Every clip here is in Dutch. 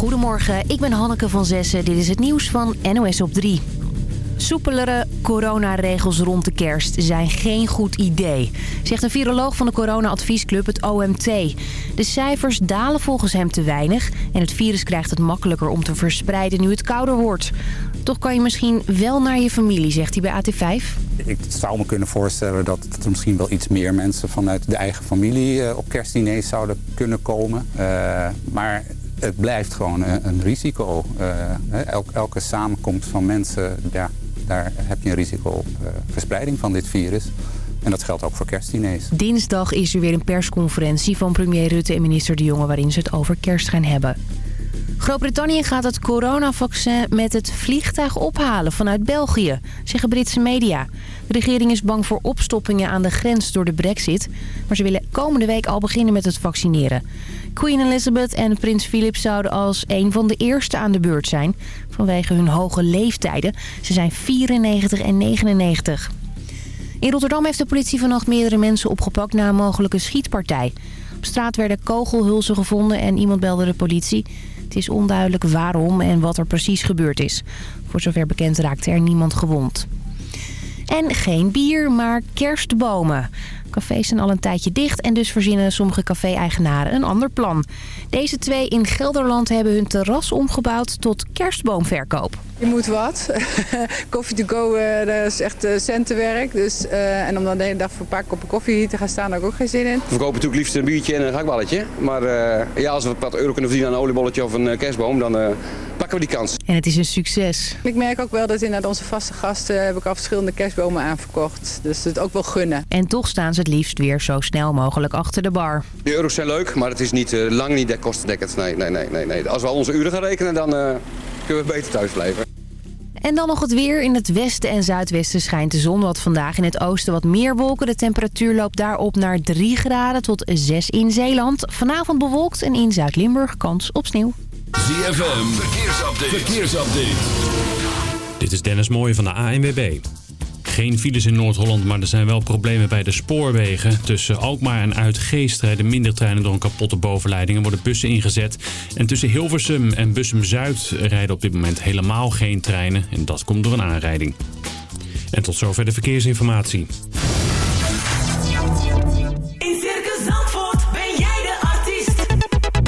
Goedemorgen, ik ben Hanneke van Zessen. Dit is het nieuws van NOS op 3. Soepelere coronaregels rond de kerst zijn geen goed idee, zegt een viroloog van de corona-adviesclub, het OMT. De cijfers dalen volgens hem te weinig en het virus krijgt het makkelijker om te verspreiden nu het kouder wordt. Toch kan je misschien wel naar je familie, zegt hij bij AT5. Ik zou me kunnen voorstellen dat, er misschien wel iets meer mensen vanuit de eigen familie eh, op kerstdiners zouden kunnen komen. Uh, maar het blijft gewoon een, risico. Uh, elke samenkomst van mensen, daar heb je een risico op verspreiding van dit virus. En dat geldt ook voor kerstdiners. Dinsdag is er weer een persconferentie van premier Rutte en minister De Jonge... waarin ze het over kerst gaan hebben. Groot-Brittannië gaat het coronavaccin met het vliegtuig ophalen vanuit België, zeggen Britse media. De regering is bang voor opstoppingen aan de grens door de brexit. Maar ze willen komende week al beginnen met het vaccineren. Queen Elizabeth en prins Philip zouden als een van de eerste aan de beurt zijn... vanwege hun hoge leeftijden. Ze zijn 94 en 99. In Rotterdam heeft de politie vannacht meerdere mensen opgepakt na een mogelijke schietpartij. Op straat werden kogelhulzen gevonden en iemand belde de politie. Het is onduidelijk waarom en wat er precies gebeurd is. Voor zover bekend raakte er niemand gewond. En geen bier, maar kerstbomen. Cafés zijn al een tijdje dicht en dus verzinnen sommige café-eigenaren een ander plan. Deze twee in Gelderland hebben hun terras omgebouwd tot kerstboomverkoop. Je moet wat. Coffee to go, uh, dat is echt uh, centenwerk. Dus, uh, en om dan de hele dag voor een paar koppen koffie te gaan staan, heb ik ook geen zin in. We verkopen natuurlijk liefst een biertje en een gakballetje. Maar ja, als we wat euro kunnen verdienen aan een oliebolletje of een kerstboom, dan pakken we die kans. En het is een succes. Ik merk ook wel dat inderdaad onze vaste gasten heb ik al verschillende kerstbomen aanverkocht. Dus het ook wel gunnen. En toch staan ze het liefst weer zo snel mogelijk achter de bar. De euro's zijn leuk, maar het is niet, lang niet kostendekkend. Nee, nee, nee, nee, nee. Als we al onze uren gaan rekenen, dan kunnen we beter thuis blijven. En dan nog het weer. In het westen en zuidwesten schijnt de zon wat vandaag. In het oosten wat meer wolken. De temperatuur loopt daarop naar 3 graden tot 6 in Zeeland. Vanavond bewolkt en in Zuid-Limburg kans op sneeuw. ZFM, verkeersupdate. verkeersupdate. Dit is Dennis Mooij van de ANWB. Geen files in Noord-Holland, maar er zijn wel problemen bij de spoorwegen. Tussen Alkmaar en Uitgeest rijden minder treinen door een kapotte bovenleiding en worden bussen ingezet. En tussen Hilversum en Bussum-Zuid rijden op dit moment helemaal geen treinen. En dat komt door een aanrijding. En tot zover de verkeersinformatie. In Circus Zandvoort ben jij de artiest.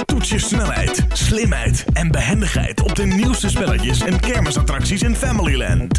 Toets je snelheid, slimheid en behendigheid op de nieuwste spelletjes en kermisattracties in Familyland.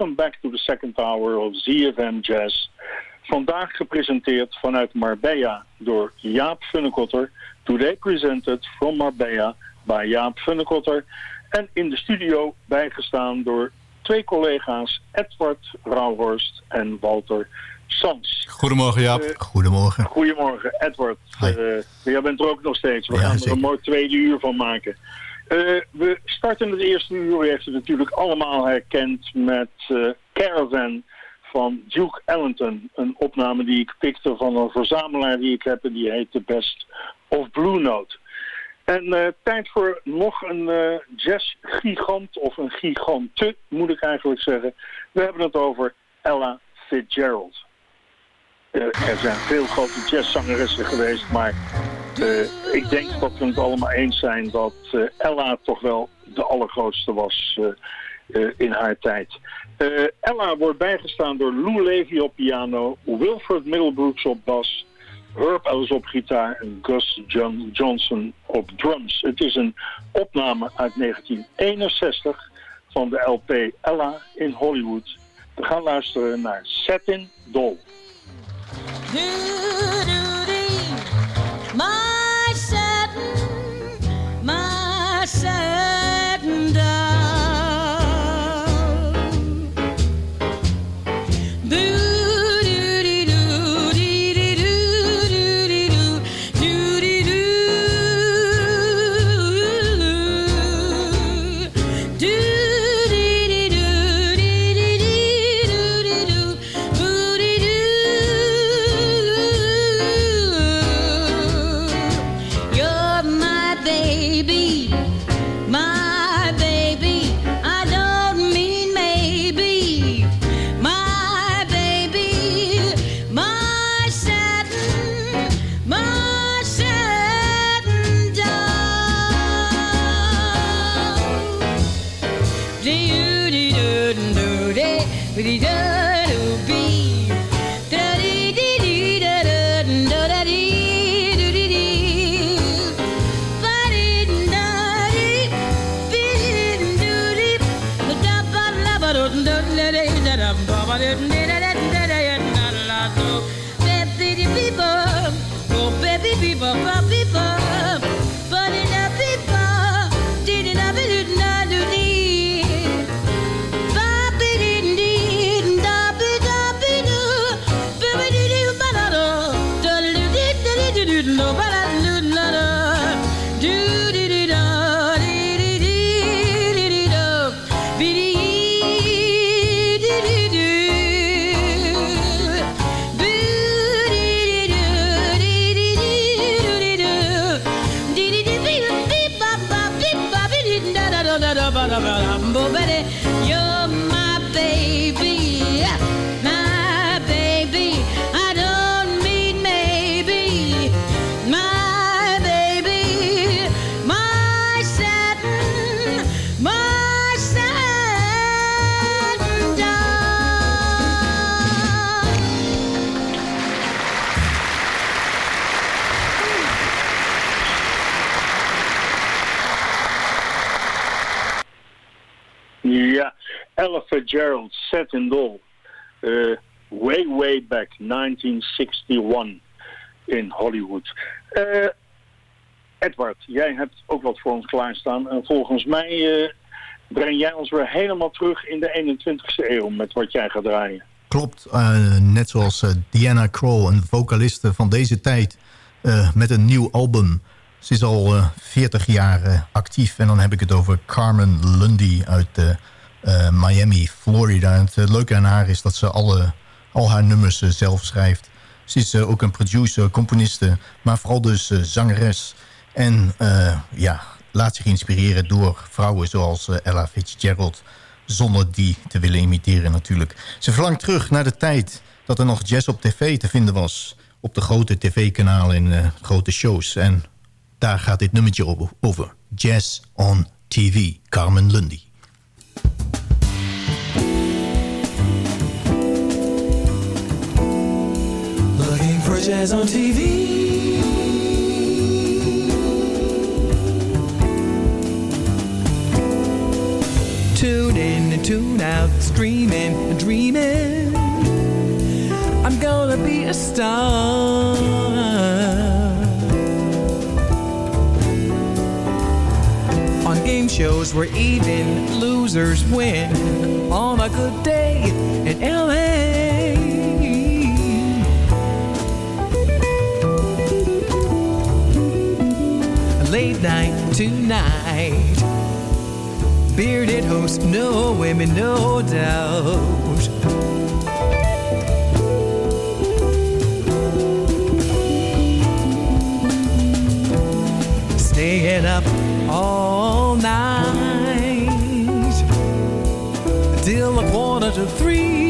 Welcome back to the second hour of ZFM Jazz. Vandaag gepresenteerd vanuit Marbella door Jaap Funnekotter. Today presented from Marbella by Jaap Funnekotter. En in de studio bijgestaan door twee collega's Edward Rauhorst en Walter Sans. Goedemorgen Jaap. Uh, goedemorgen. Goedemorgen Edward. Uh, jij bent er ook nog steeds. We ja, gaan zeker. er een mooi tweede uur van maken. Uh, we starten het eerste uur. U heeft het natuurlijk allemaal herkend met Caravan van Duke Ellington. Een opname die ik pikte van een verzamelaar die ik heb en die heet The Best of Blue Note. En uh, tijd voor nog een jazzgigant, of een gigante moet ik eigenlijk zeggen. We hebben het over Ella Fitzgerald. Er zijn veel grote jazzzangeressen geweest, maar ik denk dat we het allemaal eens zijn dat Ella toch wel de allergrootste was in haar tijd. Ella wordt bijgestaan door Lou Levy op piano, Wilfred Middlebrooks op bas, Herb Ellis op gitaar en Gus John Johnson op drums. Het is een opname uit 1961 van de LP Ella in Hollywood. We gaan luisteren naar Satin Doll. My satin, my satin la la la Fitzgerald, Satin Doll. Uh, way, way back, 1961 in Hollywood. Uh, Edward, jij hebt ook wat voor ons klaarstaan. En volgens mij uh, breng jij ons weer helemaal terug in de 21ste eeuw met wat jij gaat draaien. Klopt, net zoals Diana Krall, een vocaliste van deze tijd... Met een nieuw album. Ze is al 40 jaar actief. En dan heb ik het over Carmen Lundy uit Miami, Florida. En het leuke aan haar is dat ze alle, al haar nummers zelf schrijft. Ze is ook een producer, componiste, maar vooral dus zangeres. En ja, laat zich inspireren door vrouwen zoals Ella Fitzgerald zonder die te willen imiteren natuurlijk. Ze verlangt terug naar de tijd dat er nog jazz op tv te vinden was. Op de grote tv-kanalen en grote shows. En daar gaat dit nummertje over. Jazz on TV, Carmen Lundy. on TV. Tune in and tune out, streaming and dreaming. I'm gonna be a star. On game shows where even losers win. On a good day in LA. Late night tonight. Bearded host, no women, no doubt. Staying up all night till a quarter to three.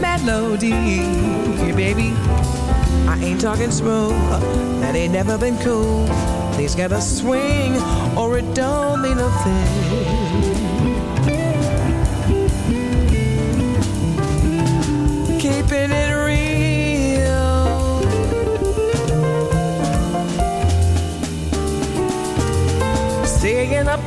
melody, baby. I ain't talking smooth, that ain't never been cool. Things gotta swing, or it don't mean a thing. keeping it real. Staying up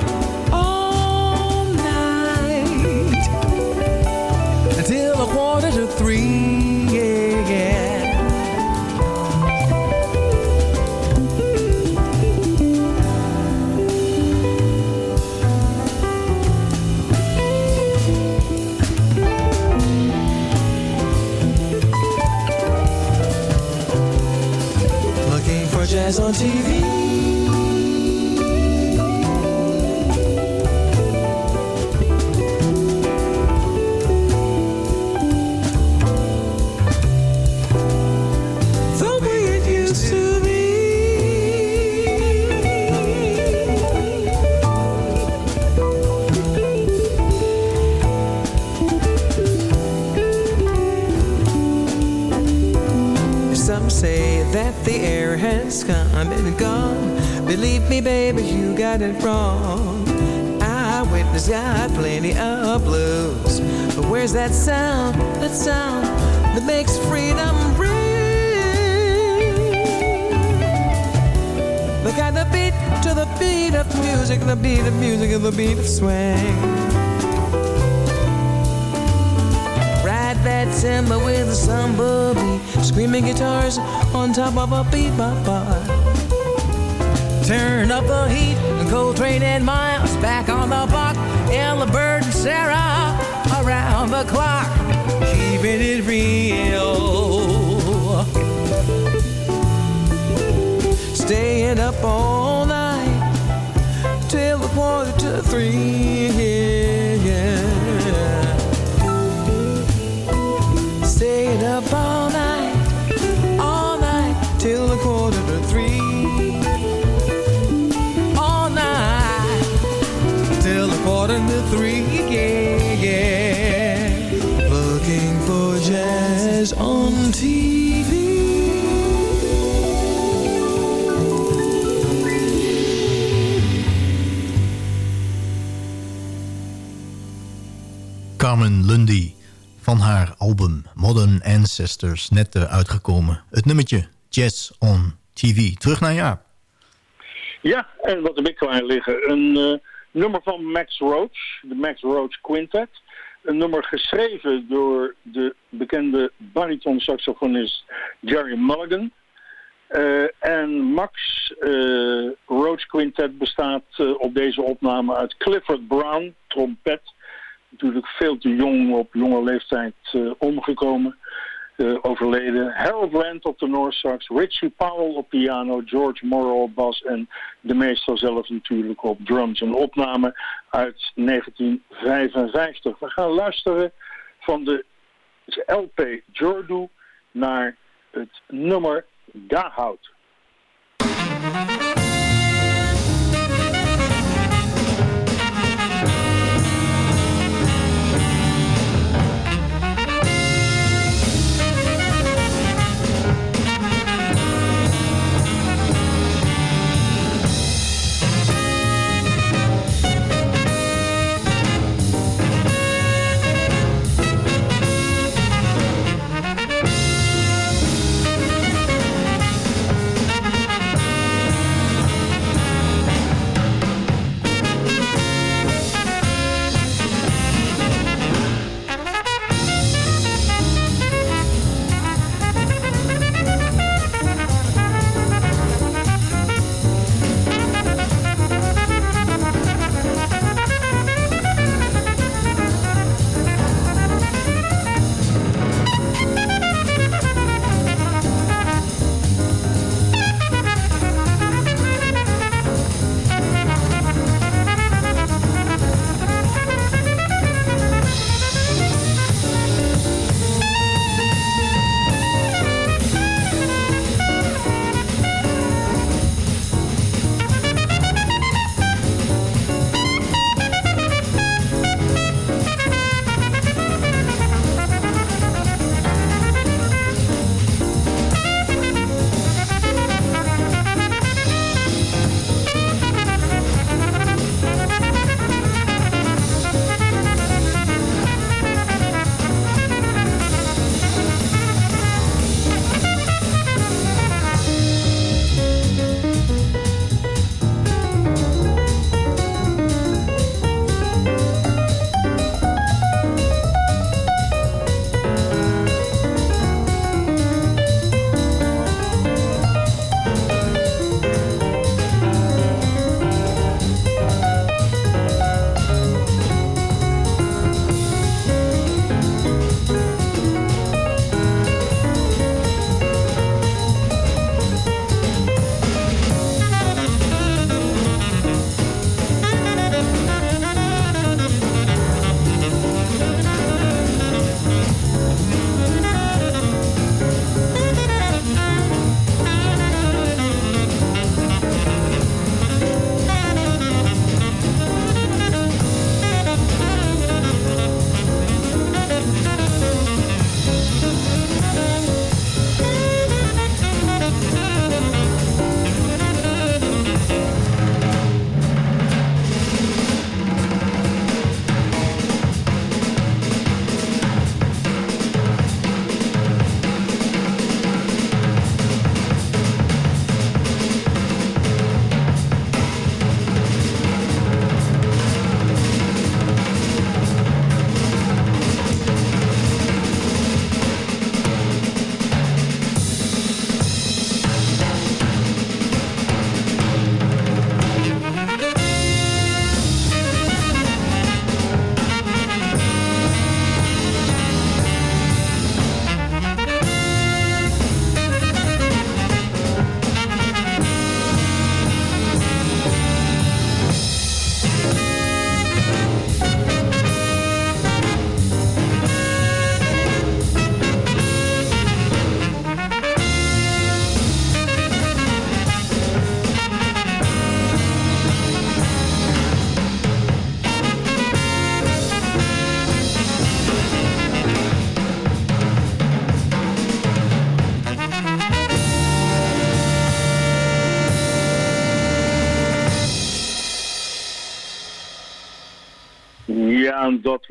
Screaming on top of a bebop bar. Turn up the heat, The Coltrane and Miles back on the block. Ella Bird and Sarah around the clock. Keeping it real. Staying up all night till a quarter to three. To three. Yeah. Looking for jazz on TV. Carmen Lundy van haar album Modern Ancestors, net eh, uitgekomen. Het nummertje Jazz on TV. Terug naar Jaap. Ja, en wat heb ik klaar liggen? Een eh, nummer van Max Roach, de Max Roach Quintet. Een nummer geschreven door de bekende bariton-saxofonist Jerry Mulligan. Eh, en Max eh, Roach Quintet bestaat eh, op deze opname uit Clifford Brown, trompet. Natuurlijk veel te jong, op jonge leeftijd omgekomen, eh, overleden. Harold Land op de Noorsax, Richie Powell op piano, George Morrow op bas en de meester zelf natuurlijk op drums. Een opname uit 1955. We gaan luisteren van de LP Jordu naar het nummer Gahout.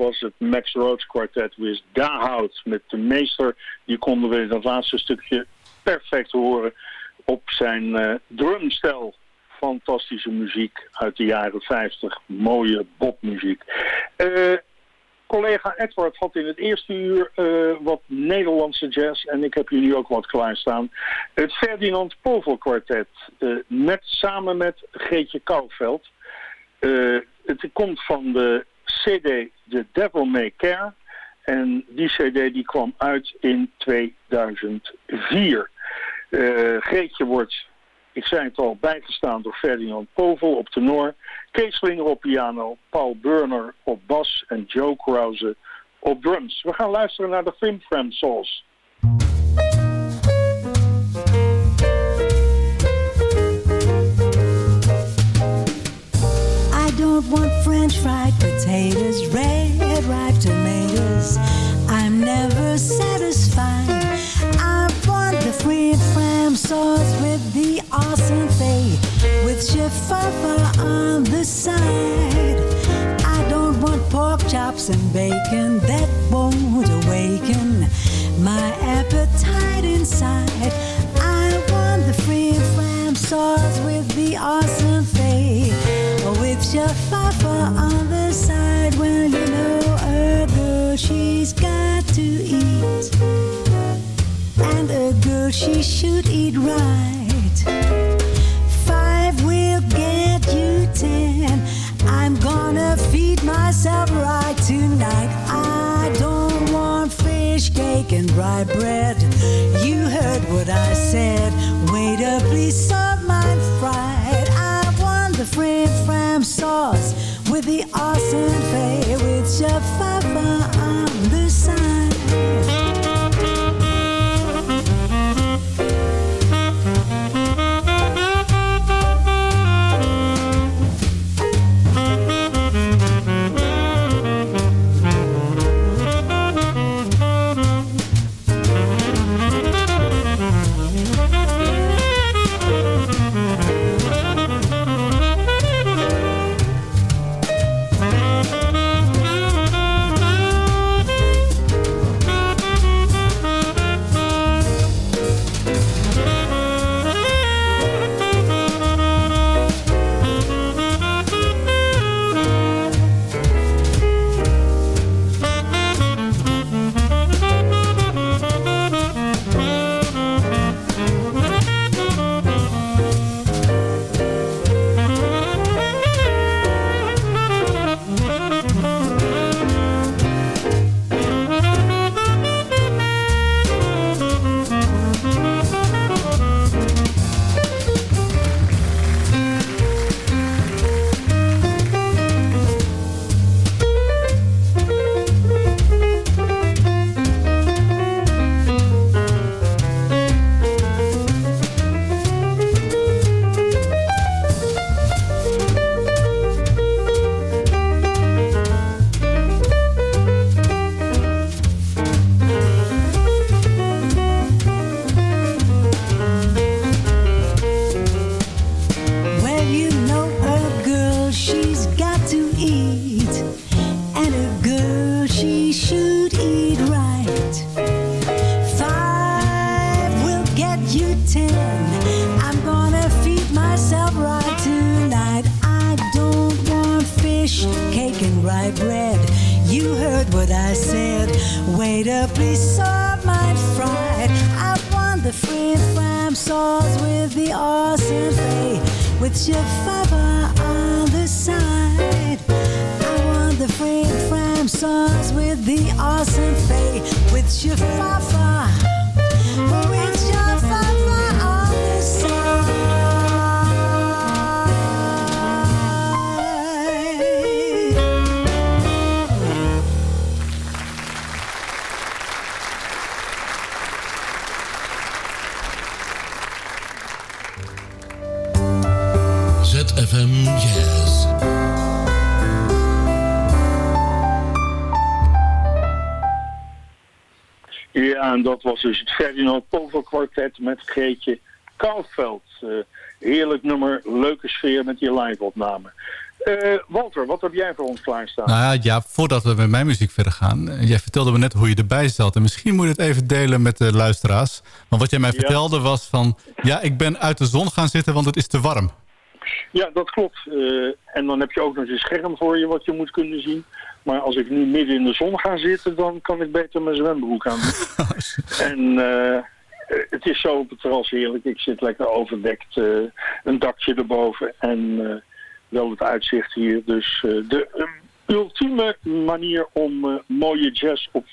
Was het Max Roach kwartet with Dahout met de meester. Die konden we in dat laatste stukje perfect horen op zijn eh, drumstel. Fantastische muziek uit de jaren 50. Mooie popmuziek. Eh, collega Edward had in het eerste uur eh, wat Nederlandse jazz. En ik heb nu ook wat klaarstaan. Het Ferdinand Povel kwartet. met, samen met Geetje Kouwveld. Het komt van de CD The Devil May Care. En die CD die kwam uit in 2004. Eh Greetje wordt, ik zei het al, bijgestaan door Ferdinand Povel op tenor. Kees Slinger op piano, Paul Burner op bas en Joe Krause op drums. We gaan luisteren naar de Fim Fram Sauce. I don't want french fried potatoes, red with chiffon on the side. I don't want pork chops and bacon that won't awaken my appetite inside. I want the free flam sauce with the awesome thing, with chiffon on the side. Well, you know a girl, she's got to eat, and a girl, she should eat right. You ten. I'm gonna feed myself right tonight. I don't want fish cake and rye bread. You heard what I said. Wait up, please serve mine fried. I want the French fram sauce with the awesome fay with chiffon on the side. The awesome fay with chiffon on the side. I want the free fram sauce with the awesome fay with chiffon. With en dat was dus het Ferdinand Povel kwartet met Greetje Kouwveld. Eh, heerlijk nummer, leuke sfeer met die live-opname. Eh, Walter, wat heb jij voor ons klaarstaan? Nou ja, ja, voordat we met mijn muziek verder gaan. eh, Jij vertelde me net hoe je erbij zat. En misschien moet je het even delen met de luisteraars. Want wat jij mij Ja. vertelde was van... Ja, ik ben uit de zon gaan zitten, want het is te warm. Ja, dat klopt. En dan heb je ook nog een scherm voor je wat je moet kunnen zien. Maar als ik nu midden in de zon ga zitten, dan kan ik beter mijn zwembroek aan doen. en eh, het is zo op het terras heerlijk. Ik zit lekker overdekt, eh, een dakje erboven en eh, wel het uitzicht hier. Dus de ultieme manier om mooie jazz op,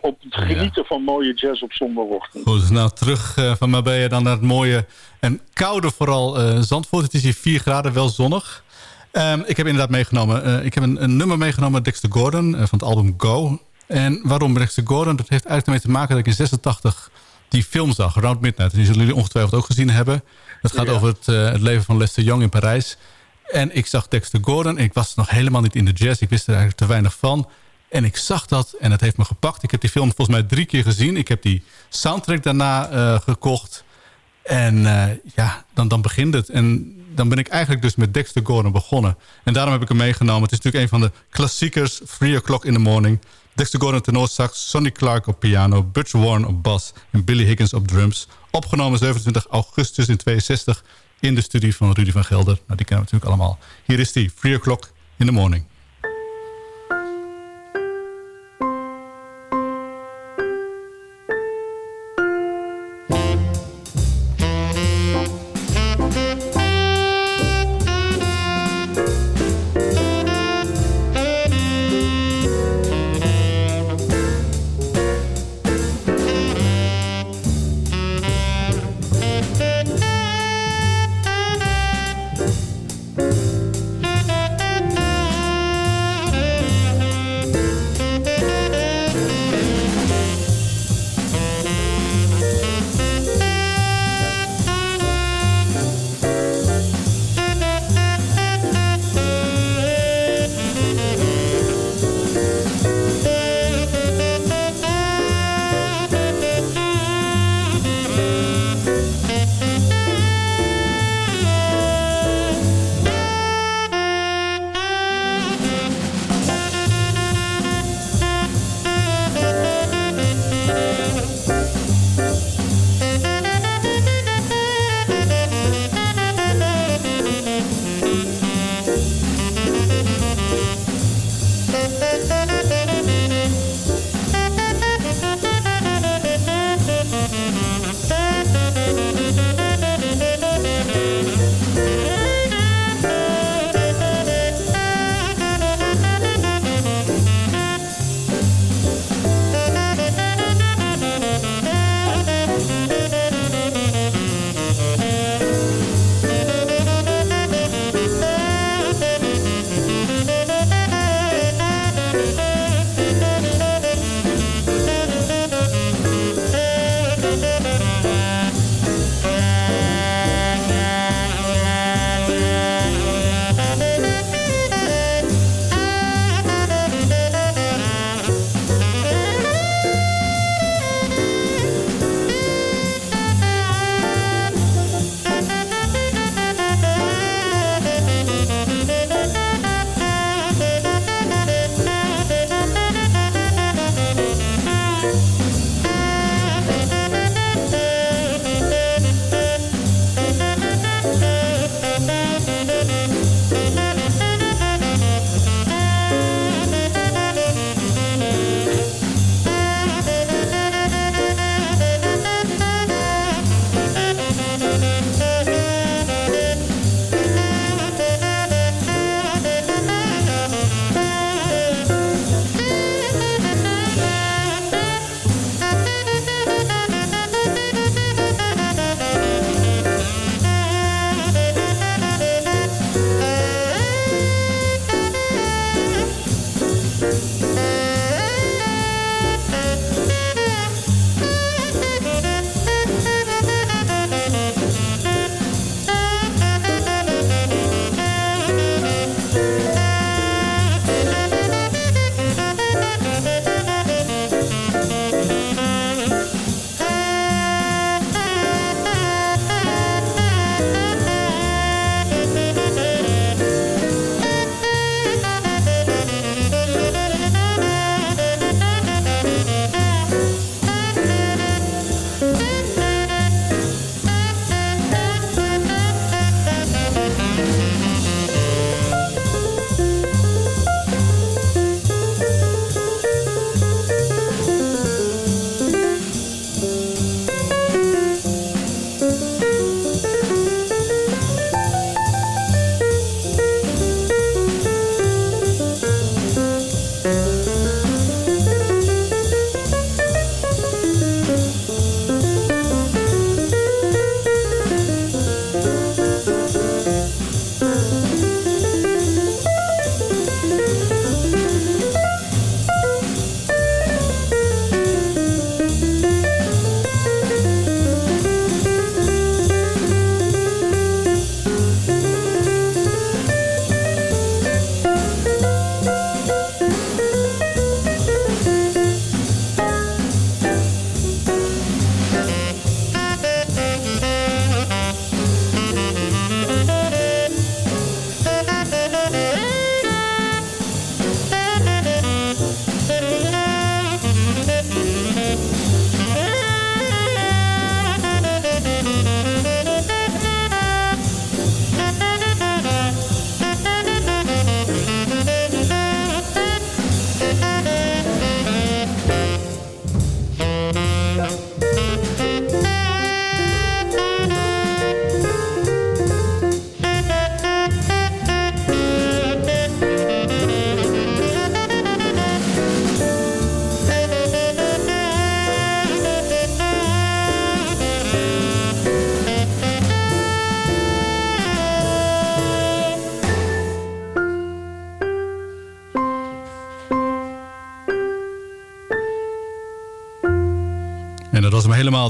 op het genieten van mooie jazz op zondagochtend. Goed, nou terug van Marbella dan naar het mooie en koude vooral Zandvoort. Het is hier 4 graden, wel zonnig. Ehm, ik heb inderdaad meegenomen, eh, ik heb een, een nummer meegenomen, Dexter Gordon, eh, van het album Go. En waarom Dexter Gordon? Dat heeft eigenlijk ermee te maken dat ik in 86 die film zag, Round Midnight. Die zullen jullie ongetwijfeld ook gezien hebben. Dat gaat Ja. over het, eh, het leven van Lester Young in Parijs. En ik zag Dexter Gordon. Ik was nog helemaal niet in de jazz. Ik wist er eigenlijk te weinig van. En ik zag dat en het heeft me gepakt. Ik heb die film volgens mij drie keer gezien. Ik heb die soundtrack daarna gekocht. En eh, ja, dan, dan begint het. En dan ben ik eigenlijk dus met Dexter Gordon begonnen. En daarom heb ik hem meegenomen. Het is natuurlijk een van de klassiekers. 3 o'clock in the morning. Dexter Gordon tenor sax, Sonny Clark op piano... Butch Warren op bas en Billy Higgins op drums. Opgenomen 27 augustus in 62 in de studie van Rudy van Gelder. Nou, die kennen we natuurlijk allemaal. Hier is die, 3 o'clock in the morning.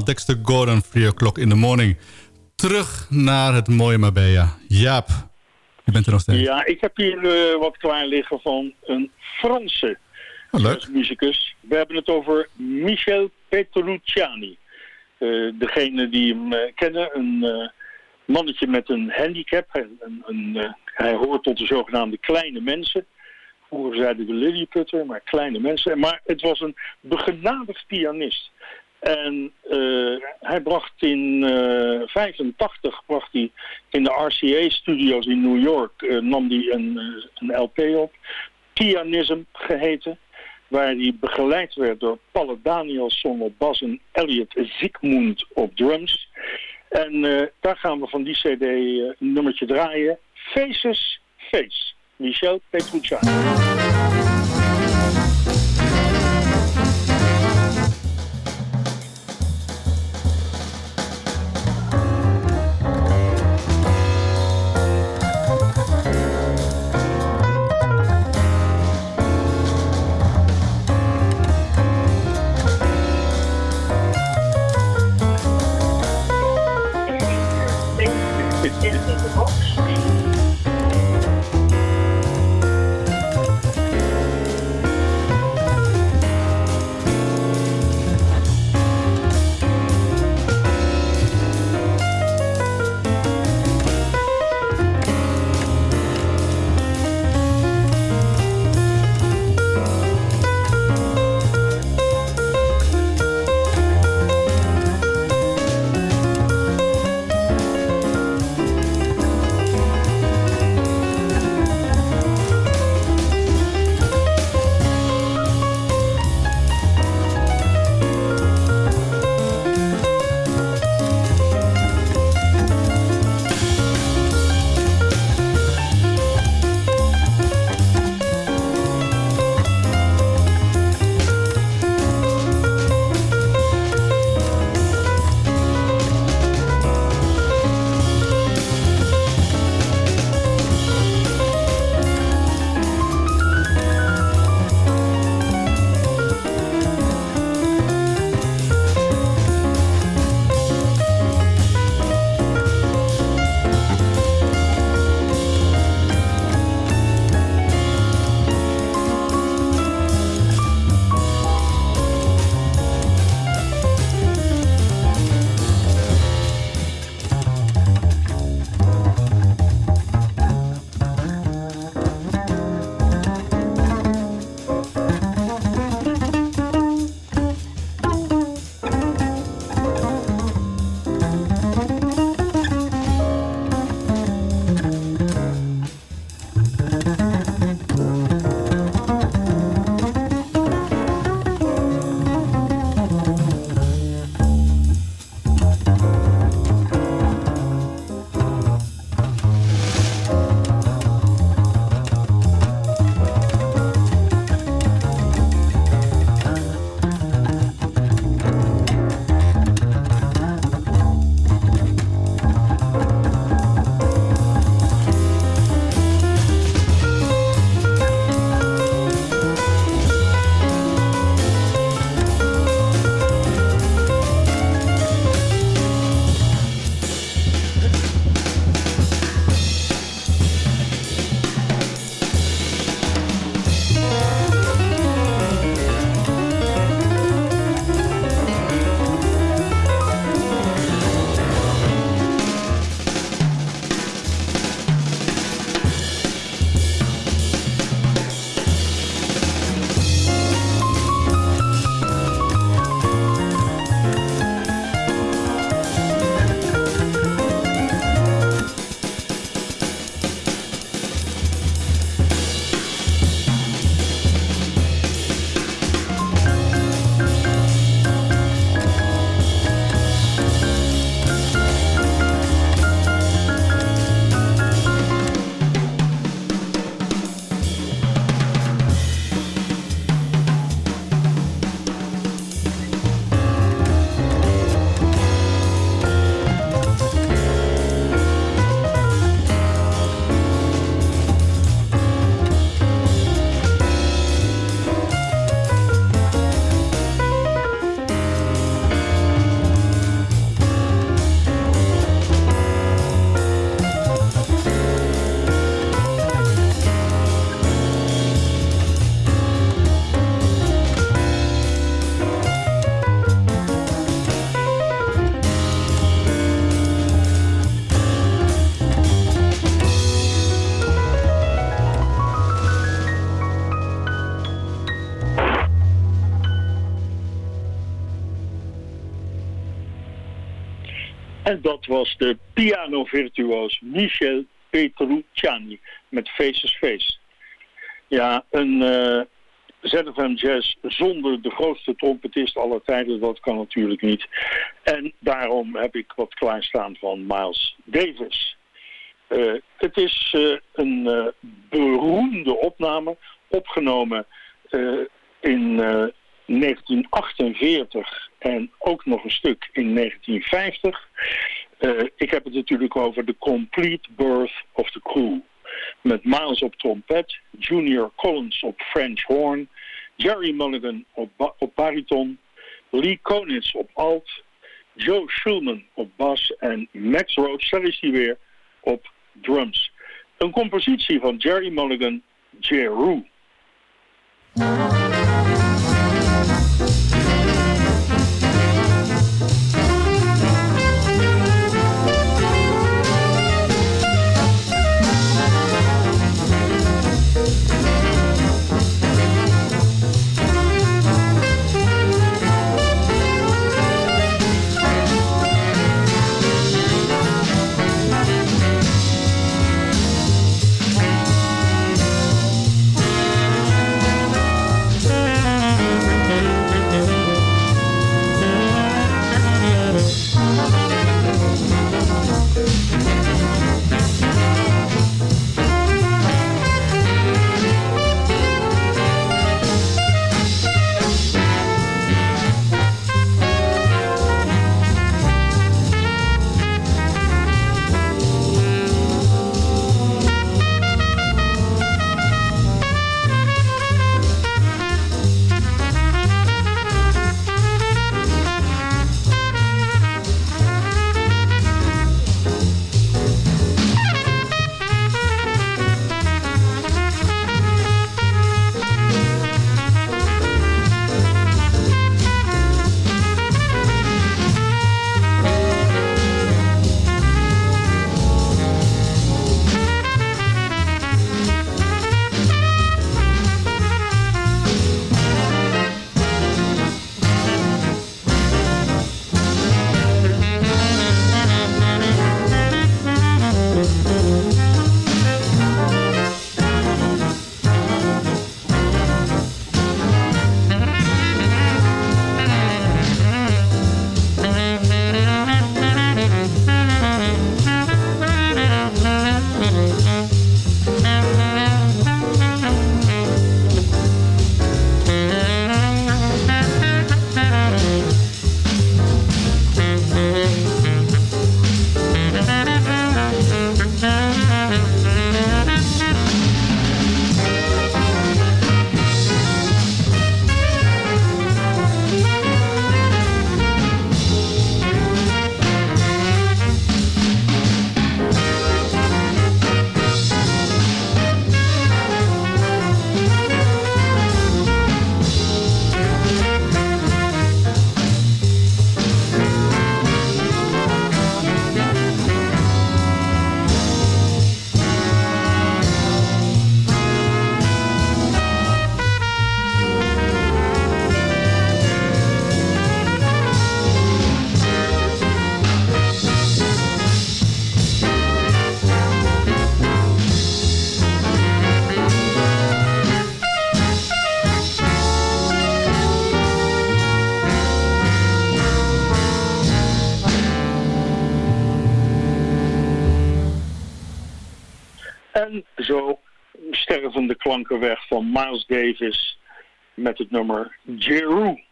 Dexter Gordon, 3 o'clock in the morning. Terug naar het mooie Marbella. Jaap, je bent er nog steeds. Ja, ik heb hier eh, wat klaar liggen van een Franse Oh, leuk. muzikus. We hebben het over Michel Petrucciani. Eh, degene die hem eh, kennen, een mannetje met een handicap. Hij, een, een, hij hoort tot de zogenaamde kleine mensen. Vroeger zeiden we Lilliputter, maar kleine mensen. Maar het was een begenadigd pianist. En eh, hij bracht in eh 85 bracht hij in de RCA-studio's in New York eh, nam hij een, eh, een LP op, Pianism geheten, waar hij begeleid werd door Palle Danielsson op bas en Elliot Ziekmund op drums. En eh, daar gaan we van die cd eh, een nummertje draaien. Faces Face, Michel Petrucciani. Dat was de piano-virtuoos Michel Petrucciani met Faces Face. Ja, een uh, ZFM Jazz zonder de grootste trompetist aller tijden, dat kan natuurlijk niet. En daarom heb ik wat klaarstaan van Miles Davis. Uh, het is uh, een beroemde opname, opgenomen in 1948 en ook nog een stuk in 1950. ik heb het natuurlijk over The Complete Birth of the Crew. Met Miles op trompet, Junior Collins op French horn, Jerry Mulligan op bariton, Lee Konitz op alt, Joe Schulman op bas en Max Roach, daar is hij weer, op drums. Een compositie van Jerry Mulligan, Jeru. Davis met het nummer Jeru.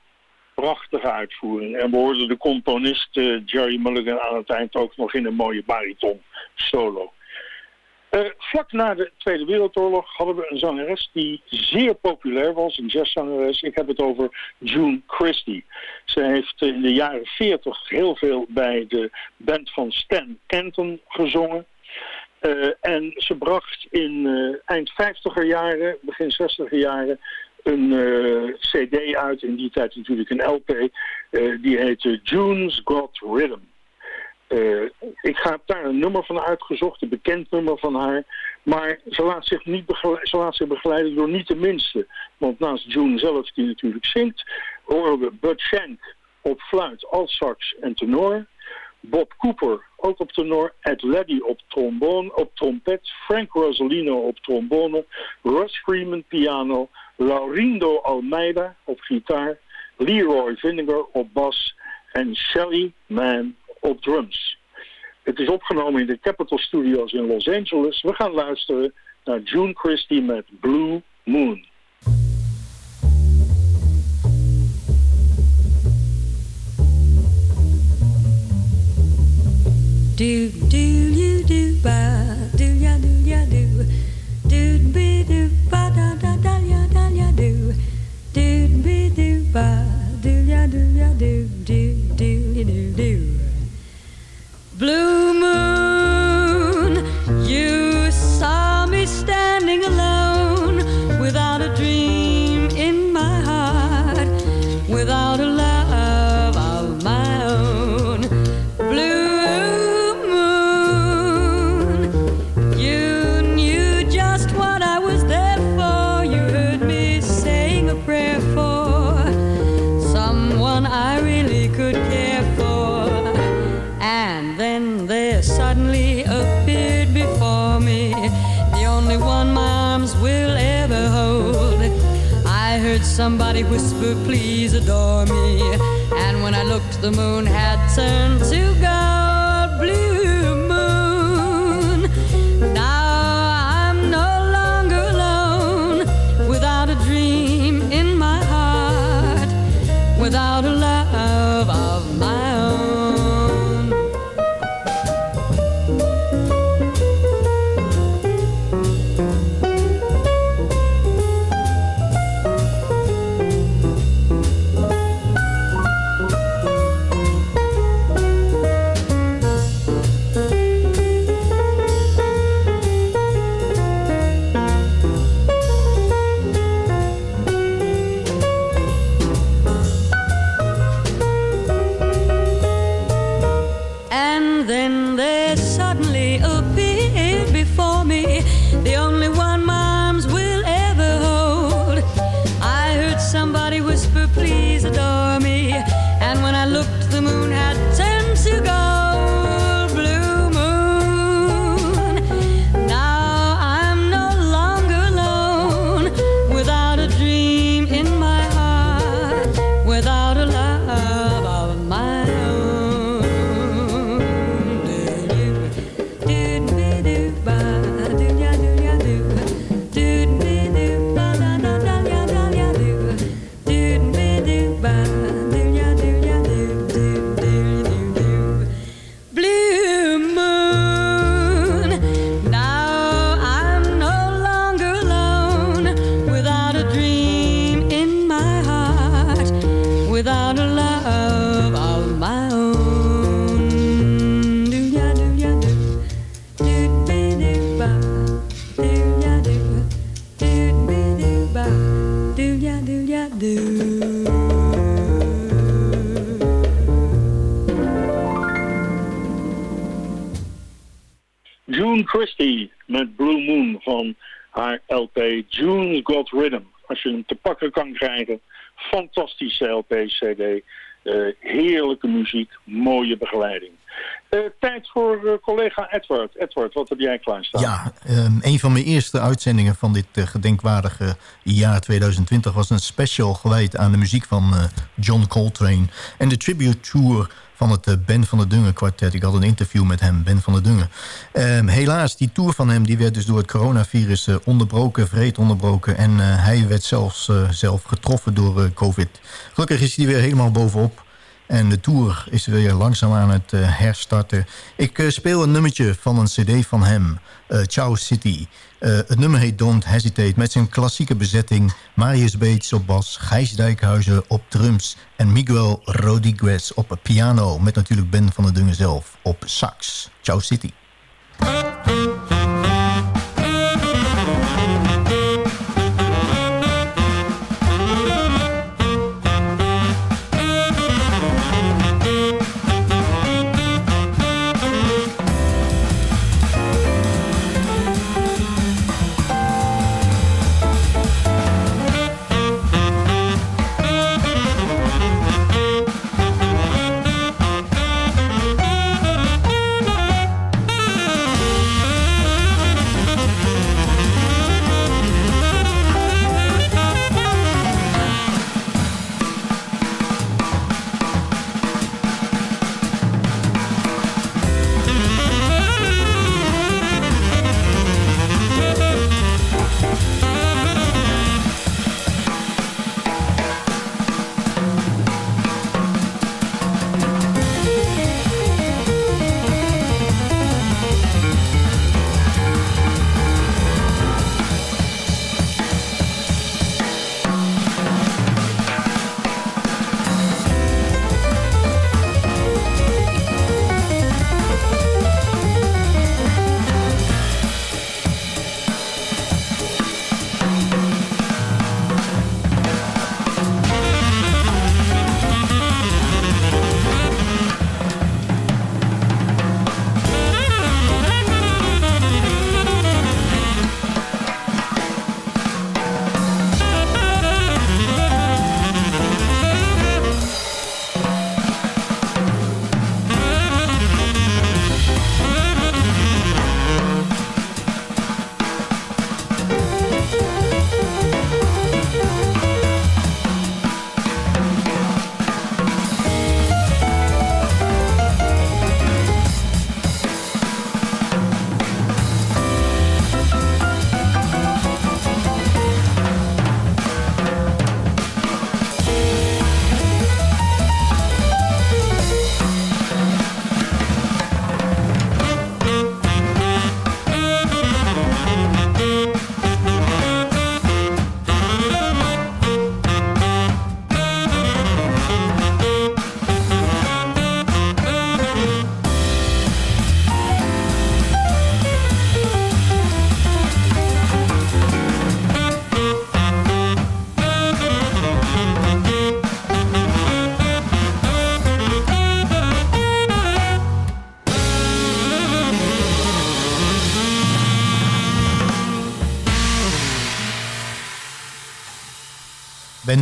Prachtige uitvoering. En we hoorden de componist uh, Jerry Mulligan aan het eind ook nog in een mooie bariton solo. Uh, vlak na de Tweede Wereldoorlog hadden we een zangeres die zeer populair was, een jazzzangeres. Ik heb het over June Christie. Ze heeft in de jaren 40 heel veel bij de band van Stan Kenton gezongen. Uh, en ze bracht in uh, eind 50er jaren, begin 60er jaren, een uh, cd uit, in die tijd natuurlijk een LP, die heette June's Got Rhythm. ik ga daar een nummer van uitgezocht, een bekend nummer van haar. Maar ze laat zich, niet ze laat zich begeleiden door niet de minste. Want naast June zelf, die natuurlijk zingt, horen we Bud Shank op fluit, altsax en tenor. Bob Cooper, ook op tenor. Ed Leddy op, trombone, op trompet. Frank Rosolino op trombone. Russ Freeman piano. Laurindo Almeida op gitaar. Leroy Vinegar op bas. En Shelly Mann op drums. Het is opgenomen in de Capitol Studios in Los Angeles. We gaan luisteren naar June Christie met Blue Moon. Do do you do ba do ya do ya do. Do be do ba da da da ya da ya do. Do be do ba do ya do ya do. Do do do do. Blue moon, you whisper, please adore me. And when I looked, the moon had turned to gold. day eerste uitzendingen van dit eh, gedenkwaardige jaar 2020... was een special gewijd aan de muziek van eh, John Coltrane... en de tribute tour van het eh, Ben van der Dungen kwartet. Ik had een interview met hem, Ben van der Dungen. Ehm, helaas, die tour van hem die werd dus door het coronavirus onderbroken, vreed onderbroken... en hij werd zelfs zelf getroffen door covid. Gelukkig is hij weer helemaal bovenop... En de tour is weer langzaam aan het eh, herstarten. Ik eh, speel een nummertje van een cd van hem, eh Ciao City. Het nummer heet Don't Hesitate met zijn klassieke bezetting... Marius Beets op bas, Gijs Dijkhuizen op drums... en Miguel Rodriguez op piano... met natuurlijk Ben van der Dungen zelf op sax. Ciao City.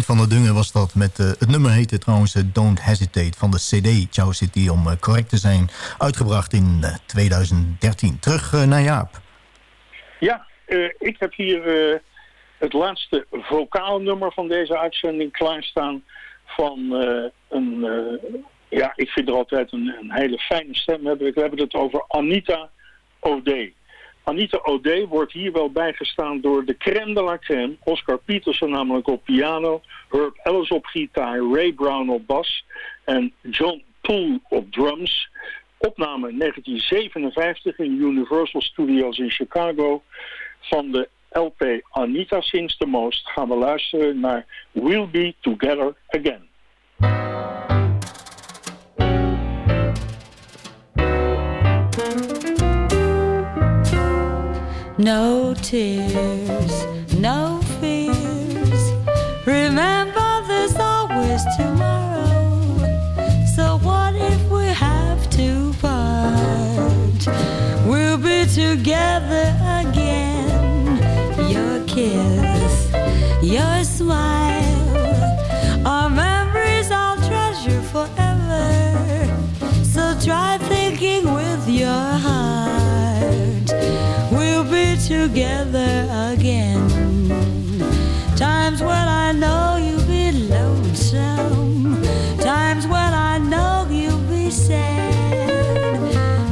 Van der Dungen was dat. Met, uh, het nummer heette trouwens uh, Don't Hesitate van de CD Chow City, om uh, correct te zijn. Uitgebracht in 2013. Terug naar Jaap. Ja, ik heb hier het laatste vocaalnummer van deze uitzending klaarstaan. Van een, ja, ik vind er altijd een, een hele fijne stem. We hebben het over Anita O'Day. Anita O'Day wordt hier wel bijgestaan door de crème de la crème. Oscar Peterson namelijk op piano, Herb Ellis op gitaar, Ray Brown op bas en John Poole op drums. Opname 1957 in Universal Studios in Chicago. Van de LP Anita Sings the Most gaan we luisteren naar We'll Be Together Again. No tears, no fears. Remember, there's always tomorrow. So, what if we have to part? We'll be together again. Your kiss, your together again. Times when I know you'll be lonesome, times when I know you'll be sad.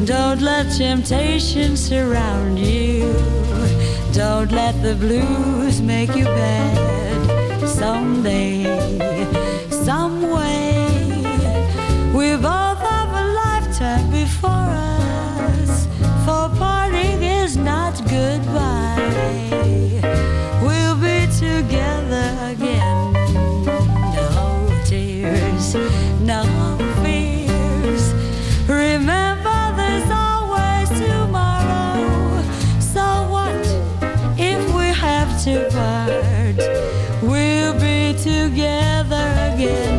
Don't let temptation surround you, don't let the blues make you bad. Someday, some way, we both have a lifetime before us. Parting is not goodbye. We'll be together again. No tears, no fears. Remember, there's always tomorrow. So what if we have to part? We'll be together again.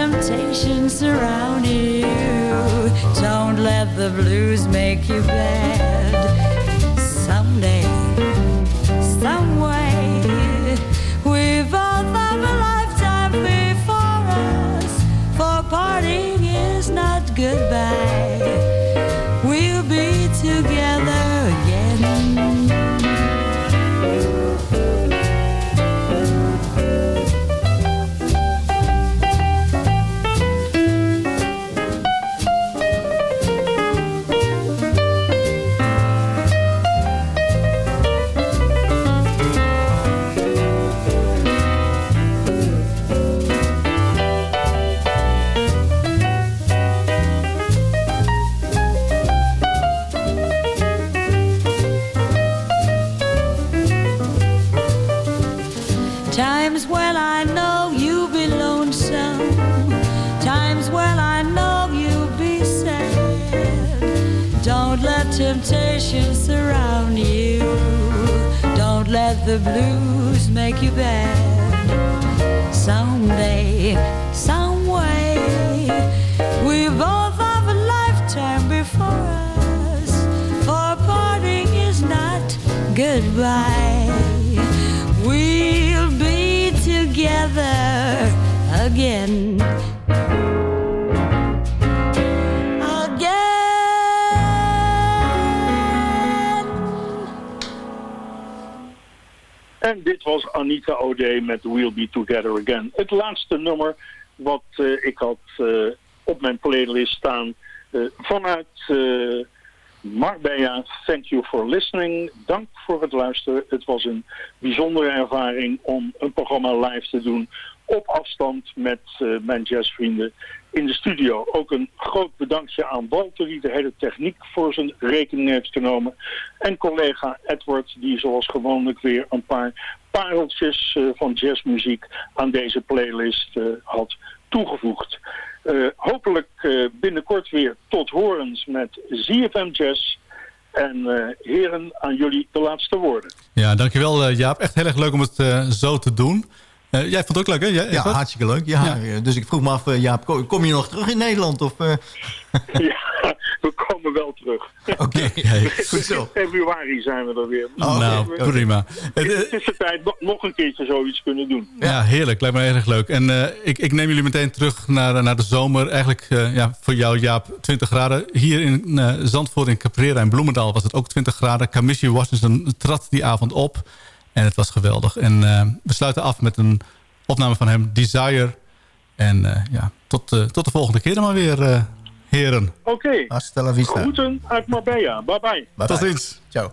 Don't temptation surround you. Don't let the blues make you bad. Someday, some way, we both have a lifetime before us. For parting is not goodbye. We'll be together the blues make you bad. Someday, some way, we both have a lifetime before us. For parting is not goodbye. We'll be together again. En dit was Anita O'Day met We'll Be Together Again. Het laatste nummer wat eh, ik had eh, op mijn playlist staan eh, vanuit Marbella. Thank you for listening. Dank voor het luisteren. Het was een bijzondere ervaring om een programma live te doen op afstand met mijn jazzvrienden in de studio. Ook een groot bedankje aan Walter die de hele techniek voor zijn rekening heeft genomen. En collega Edward die zoals gewoonlijk weer een paar pareltjes eh, van jazzmuziek aan deze playlist eh, had toegevoegd. Eh, hopelijk binnenkort weer tot horens met ZFM Jazz. En heren, aan jullie de laatste woorden. Ja, dankjewel Jaap. Echt heel erg leuk om het zo te doen. Eh, jij vond het ook leuk, hè? Jij- Ja, hartstikke leuk. Ja, Ja. Dus ik vroeg me af, eh, Jaap, kom- je nog terug in Nederland? Of, eh? ja, we komen wel terug. Oké, goed zo. In februari zijn we er weer. nou, prima. Het is de tijd nog- een keertje zoiets kunnen doen. Ja, heerlijk. Lijkt me heel erg leuk. En eh, ik, ik neem jullie meteen terug naar, naar de zomer. Eigenlijk eh, ja, voor jou, Jaap, 20 graden. Hier in eh, Zandvoort, in Caprera en Bloemendaal was het ook 20 graden. Camissie Washington trad die avond op. En het was geweldig. En eh, we sluiten af met een opname van hem, Desire. En eh, ja, tot, eh, tot de volgende keer dan maar weer, eh, heren. Oké. Hasta la vista. Groeten uit Marbella. Bye bye. Bye Tot bye. ziens. Ciao.